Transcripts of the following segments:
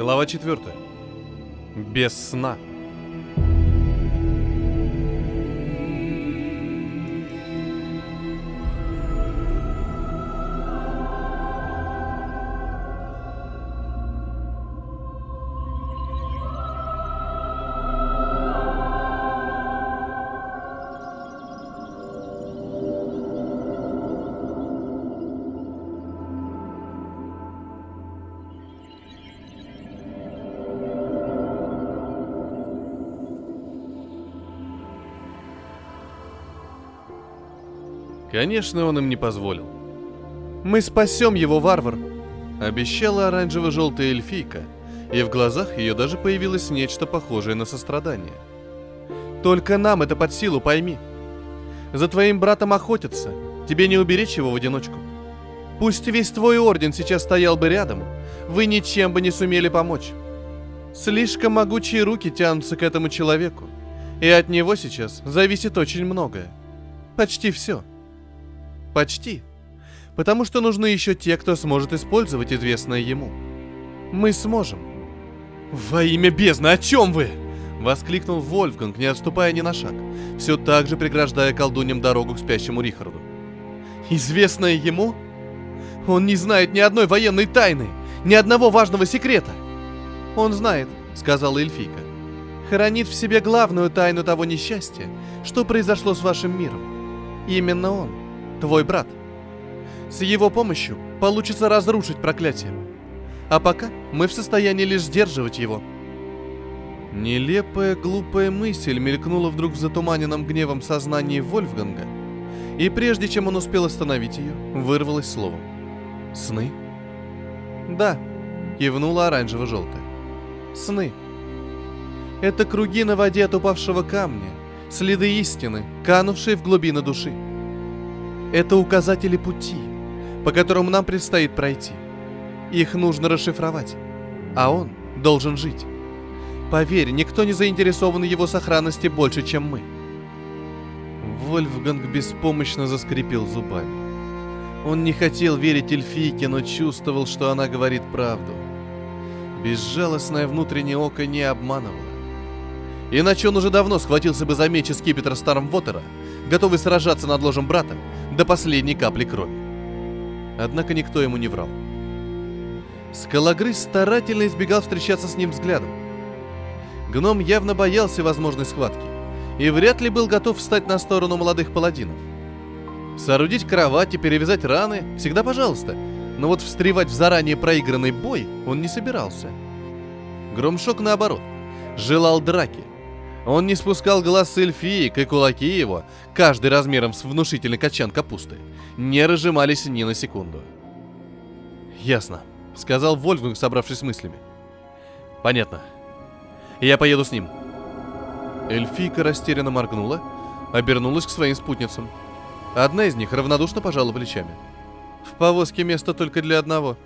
Глава 4. Без сна. Конечно, он им не позволил. «Мы спасем его, варвар!» Обещала оранжево-желтая эльфийка, и в глазах ее даже появилось нечто похожее на сострадание. «Только нам это под силу, пойми. За твоим братом охотятся, тебе не уберечь его в одиночку. Пусть весь твой орден сейчас стоял бы рядом, вы ничем бы не сумели помочь. Слишком могучие руки тянутся к этому человеку, и от него сейчас зависит очень многое. Почти все. Почти. Потому что нужны еще те, кто сможет использовать известное ему. Мы сможем. «Во имя бездны, о чем вы?» Воскликнул Вольфганг, не отступая ни на шаг, все так же преграждая колдуньям дорогу к спящему Рихарду. «Известное ему? Он не знает ни одной военной тайны, ни одного важного секрета!» «Он знает», — сказала эльфийка. «Хранит в себе главную тайну того несчастья, что произошло с вашим миром. Именно он, твой брат. С его помощью получится разрушить проклятие. А пока мы в состоянии лишь сдерживать его. Нелепая, глупая мысль мелькнула вдруг в затуманенном гневом сознании Вольфганга, и прежде чем он успел остановить ее, вырвалось слово. «Сны?» «Да», — кивнула оранжево-желтая. «Сны. Это круги на воде от упавшего камня, следы истины, канувшие в глубины души. Это указатели пути, по которым нам предстоит пройти. Их нужно расшифровать, а он должен жить. Поверь, никто не заинтересован в его сохранности больше, чем мы. Вольфганг беспомощно заскрипел зубами. Он не хотел верить эльфийке, но чувствовал, что она говорит правду. Безжалостное внутреннее око не обманывало. Иначе он уже давно схватился бы за меч из скипетра Стармвотера, готовый сражаться над ложем брата до последней капли крови. Однако никто ему не врал. Скалогрыз старательно избегал встречаться с ним взглядом. Гном явно боялся возможной схватки и вряд ли был готов встать на сторону молодых паладинов. Соорудить кровать и перевязать раны – всегда пожалуйста, но вот встревать в заранее проигранный бой он не собирался. Громшок, наоборот, желал драки. Он не спускал глаз с эльфиек, и кулаки его, каждый размером с внушительный качан капусты, не разжимались ни на секунду. «Ясно», — сказал Вольфганг, собравшись с мыслями. «Понятно. Я поеду с ним». Эльфийка растерянно моргнула, обернулась к своим спутницам. Одна из них равнодушно пожала плечами. «В повозке место только для одного».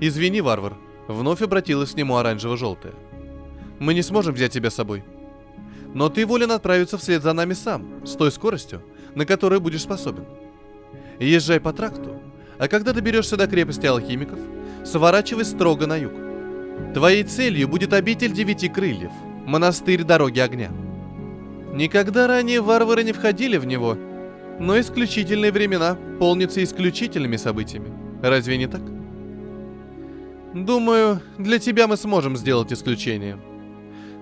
«Извини, варвар», — вновь обратилась к нему оранжево-желтая. «Мы не сможем взять тебя с собой. Но ты волен отправиться вслед за нами сам, с той скоростью, на которую будешь способен. Езжай по тракту, а когда доберешься до крепости алхимиков, сворачивай строго на юг. Твоей целью будет обитель девяти крыльев, монастырь дороги огня. Никогда ранее варвары не входили в него, но исключительные времена полнятся исключительными событиями. Разве не так? Думаю, для тебя мы сможем сделать исключение.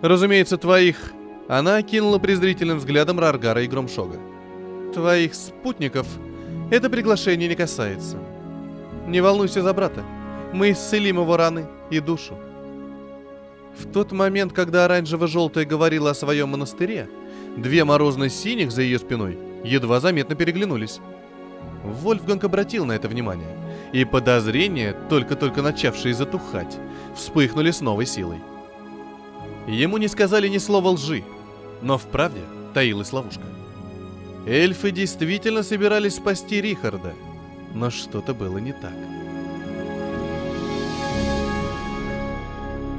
Разумеется, твоих она окинула презрительным взглядом Раргара и Громшога. «Твоих спутников это приглашение не касается. Не волнуйся за брата. Мы исцелим его раны и душу». В тот момент, когда оранжево-желтая говорила о своем монастыре, две морозно-синих за ее спиной едва заметно переглянулись. Вольфганг обратил на это внимание, и подозрения, только-только начавшие затухать, вспыхнули с новой силой. Ему не сказали ни слова лжи, но в правде таилась ловушка. Эльфы действительно собирались спасти Рихарда, но что-то было не так.